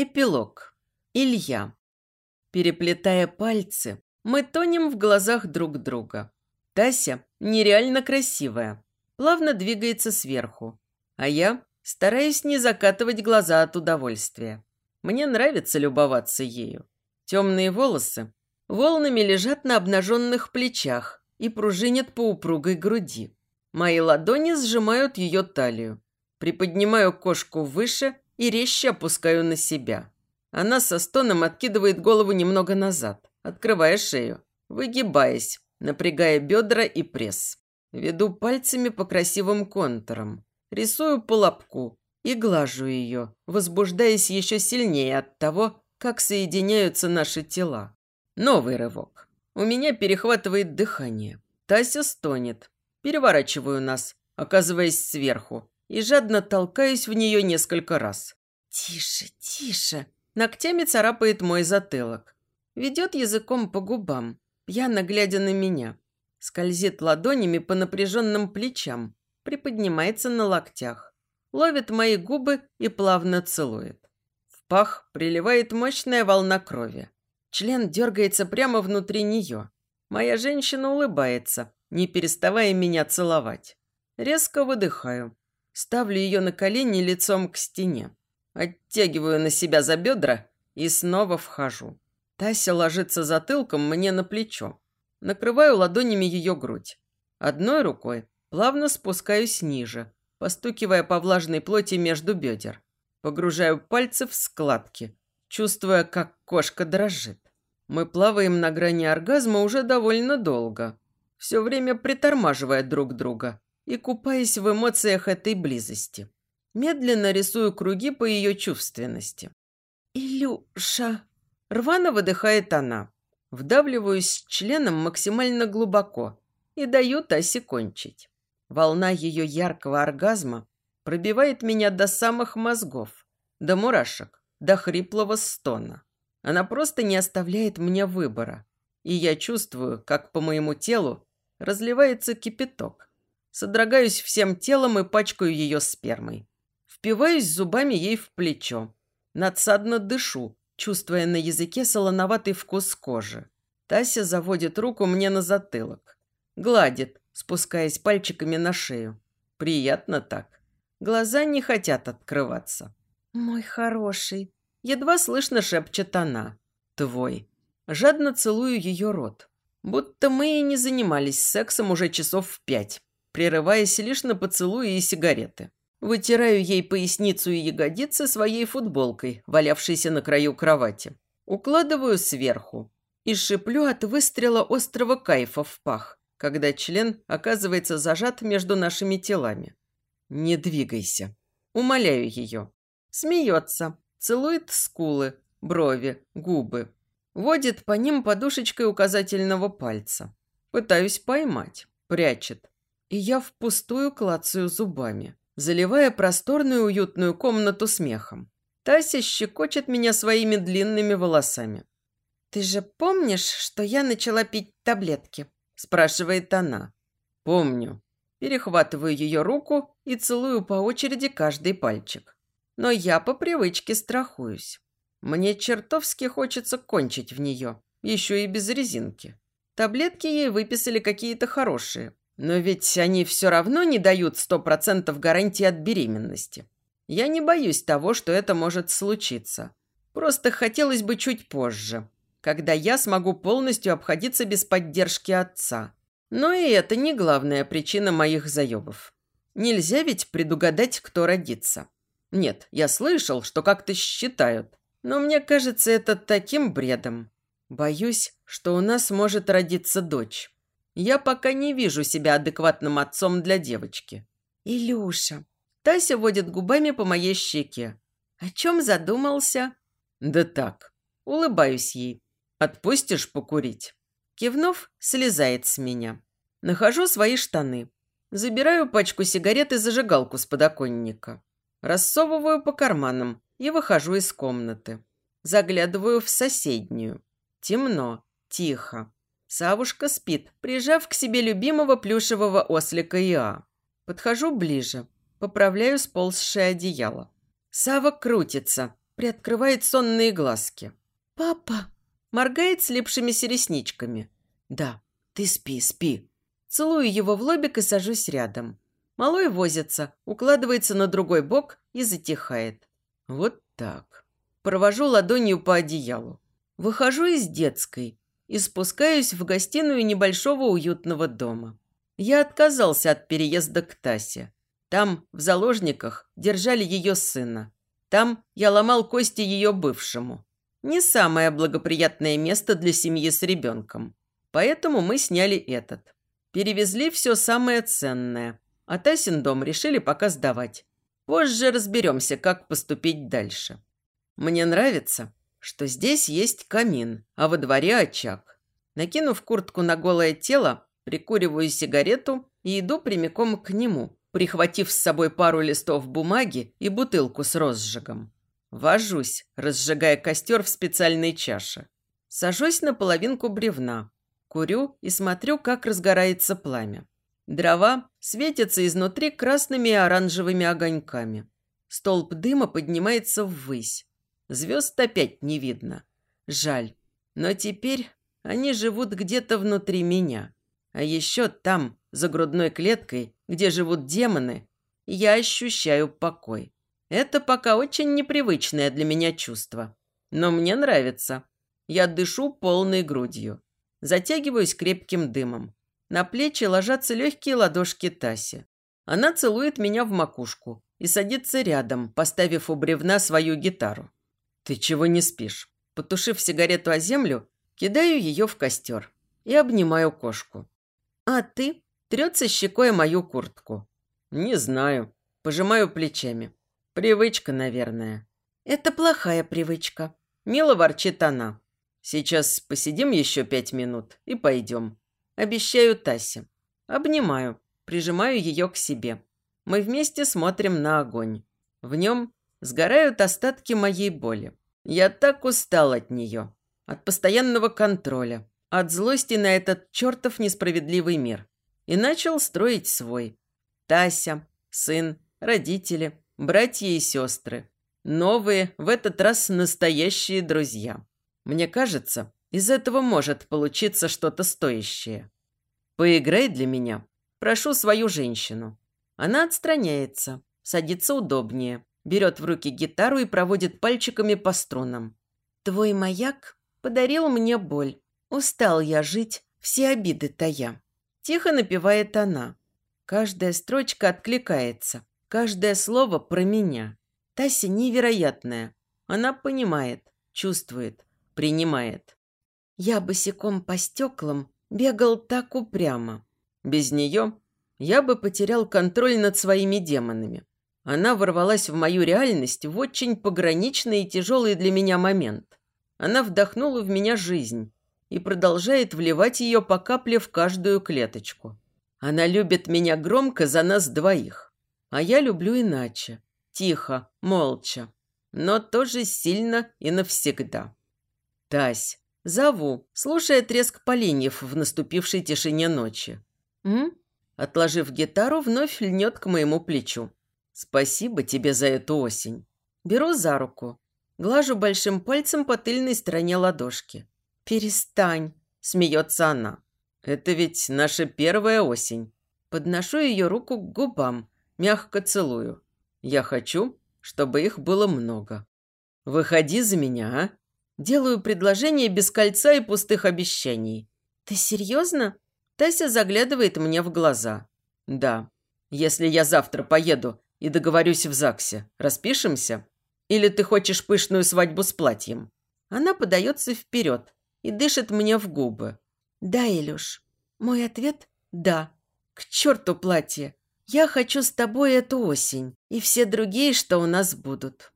Эпилог. Илья. Переплетая пальцы, мы тонем в глазах друг друга. Тася нереально красивая, плавно двигается сверху, а я стараюсь не закатывать глаза от удовольствия. Мне нравится любоваться ею. Темные волосы волнами лежат на обнаженных плечах и пружинят по упругой груди. Мои ладони сжимают ее талию. Приподнимаю кошку выше и резче опускаю на себя. Она со стоном откидывает голову немного назад, открывая шею, выгибаясь, напрягая бедра и пресс. Веду пальцами по красивым контурам, рисую по лобку и глажу ее, возбуждаясь еще сильнее от того, как соединяются наши тела. Новый рывок. У меня перехватывает дыхание. Тася стонет. Переворачиваю нас, оказываясь сверху, и жадно толкаюсь в нее несколько раз. «Тише, тише!» Ногтями царапает мой затылок. Ведет языком по губам, пьяно глядя на меня. Скользит ладонями по напряженным плечам, приподнимается на локтях. Ловит мои губы и плавно целует. В пах приливает мощная волна крови. Член дергается прямо внутри нее. Моя женщина улыбается, не переставая меня целовать. Резко выдыхаю. Ставлю ее на колени лицом к стене. Оттягиваю на себя за бедра и снова вхожу. Тася ложится затылком мне на плечо. Накрываю ладонями ее грудь. Одной рукой плавно спускаюсь ниже, постукивая по влажной плоти между бедер. Погружаю пальцы в складки, чувствуя, как кошка дрожит. Мы плаваем на грани оргазма уже довольно долго, все время притормаживая друг друга и купаясь в эмоциях этой близости. Медленно рисую круги по ее чувственности. «Илюша!» Рвано выдыхает она. Вдавливаюсь членом максимально глубоко и даю Тасе кончить. Волна ее яркого оргазма пробивает меня до самых мозгов, до мурашек, до хриплого стона. Она просто не оставляет мне выбора. И я чувствую, как по моему телу разливается кипяток. Содрогаюсь всем телом и пачкаю ее спермой. Впиваюсь зубами ей в плечо. Надсадно дышу, чувствуя на языке солоноватый вкус кожи. Тася заводит руку мне на затылок. Гладит, спускаясь пальчиками на шею. Приятно так. Глаза не хотят открываться. «Мой хороший», — едва слышно шепчет она. «Твой». Жадно целую ее рот. Будто мы и не занимались сексом уже часов в пять, прерываясь лишь на поцелуи и сигареты. Вытираю ей поясницу и ягодицы своей футболкой, валявшейся на краю кровати. Укладываю сверху и шиплю от выстрела острого кайфа в пах, когда член оказывается зажат между нашими телами. «Не двигайся». Умоляю ее. Смеется, целует скулы, брови, губы. Водит по ним подушечкой указательного пальца. Пытаюсь поймать. Прячет. И я впустую клацаю зубами заливая просторную уютную комнату смехом. Тася щекочет меня своими длинными волосами. «Ты же помнишь, что я начала пить таблетки?» – спрашивает она. «Помню». Перехватываю ее руку и целую по очереди каждый пальчик. Но я по привычке страхуюсь. Мне чертовски хочется кончить в нее, еще и без резинки. Таблетки ей выписали какие-то хорошие, но ведь они все равно не дают сто процентов гарантии от беременности. Я не боюсь того, что это может случиться. Просто хотелось бы чуть позже, когда я смогу полностью обходиться без поддержки отца. Но и это не главная причина моих заебов. Нельзя ведь предугадать, кто родится. Нет, я слышал, что как-то считают. Но мне кажется это таким бредом. Боюсь, что у нас может родиться дочь. Я пока не вижу себя адекватным отцом для девочки. Илюша. Тася водит губами по моей щеке. О чем задумался? Да так. Улыбаюсь ей. Отпустишь покурить? Кивнув, слезает с меня. Нахожу свои штаны. Забираю пачку сигарет и зажигалку с подоконника. Рассовываю по карманам и выхожу из комнаты. Заглядываю в соседнюю. Темно, тихо. Савушка спит, прижав к себе любимого плюшевого ослика Иа. Подхожу ближе, поправляю сползшее одеяло. Сава крутится, приоткрывает сонные глазки. «Папа!» Моргает слепшимися ресничками. «Да, ты спи, спи». Целую его в лобик и сажусь рядом. Малой возится, укладывается на другой бок и затихает. Вот так. Провожу ладонью по одеялу. Выхожу из детской и спускаюсь в гостиную небольшого уютного дома. Я отказался от переезда к Тасе. Там, в заложниках, держали ее сына. Там я ломал кости ее бывшему. Не самое благоприятное место для семьи с ребенком. Поэтому мы сняли этот. Перевезли все самое ценное. А Тасин дом решили пока сдавать. Позже разберемся, как поступить дальше. Мне нравится, что здесь есть камин, а во дворе очаг. Накинув куртку на голое тело, прикуриваю сигарету и иду прямиком к нему, прихватив с собой пару листов бумаги и бутылку с розжигом. Вожусь, разжигая костер в специальной чаше. Сажусь на половинку бревна, курю и смотрю, как разгорается пламя. Дрова светятся изнутри красными и оранжевыми огоньками. Столб дыма поднимается ввысь. Звезд опять не видно. Жаль. Но теперь они живут где-то внутри меня. А еще там, за грудной клеткой, где живут демоны, я ощущаю покой. Это пока очень непривычное для меня чувство. Но мне нравится. Я дышу полной грудью. Затягиваюсь крепким дымом. На плечи ложатся легкие ладошки Таси. Она целует меня в макушку и садится рядом, поставив у бревна свою гитару. «Ты чего не спишь?» Потушив сигарету о землю, кидаю ее в костер и обнимаю кошку. «А ты?» Трется щекой мою куртку. «Не знаю». Пожимаю плечами. Привычка, наверное. Это плохая привычка. Мило ворчит она. Сейчас посидим еще пять минут и пойдем. Обещаю Тасе. Обнимаю, прижимаю ее к себе. Мы вместе смотрим на огонь. В нем сгорают остатки моей боли. Я так устал от нее. От постоянного контроля. От злости на этот чертов несправедливый мир. И начал строить свой. Тася, сын, родители, братья и сестры. Новые, в этот раз настоящие друзья. Мне кажется, из этого может получиться что-то стоящее. Поиграй для меня. Прошу свою женщину. Она отстраняется, садится удобнее, берет в руки гитару и проводит пальчиками по струнам. Твой маяк подарил мне боль. Устал я жить, все обиды тая. Тихо напевает она. Каждая строчка откликается. Каждое слово про меня. Тася невероятная. Она понимает, чувствует, принимает. Я босиком по стеклам бегал так упрямо. Без нее я бы потерял контроль над своими демонами. Она ворвалась в мою реальность в очень пограничный и тяжелый для меня момент. Она вдохнула в меня жизнь и продолжает вливать ее по капле в каждую клеточку. Она любит меня громко за нас двоих. А я люблю иначе. Тихо, молча. Но тоже сильно и навсегда. Тась. Зову, слушая треск поленьев в наступившей тишине ночи. «М?» Отложив гитару, вновь льнет к моему плечу. «Спасибо тебе за эту осень». Беру за руку. Глажу большим пальцем по тыльной стороне ладошки. «Перестань», – смеется она. «Это ведь наша первая осень». Подношу ее руку к губам, Мягко целую. Я хочу, чтобы их было много. Выходи за меня, а? Делаю предложение без кольца и пустых обещаний. Ты серьезно? Тася заглядывает мне в глаза. Да. Если я завтра поеду и договорюсь в ЗАГСе, распишемся? Или ты хочешь пышную свадьбу с платьем? Она подается вперед и дышит мне в губы. Да, Илюш. Мой ответ – да. К черту платье. Я хочу с тобой эту осень и все другие, что у нас будут.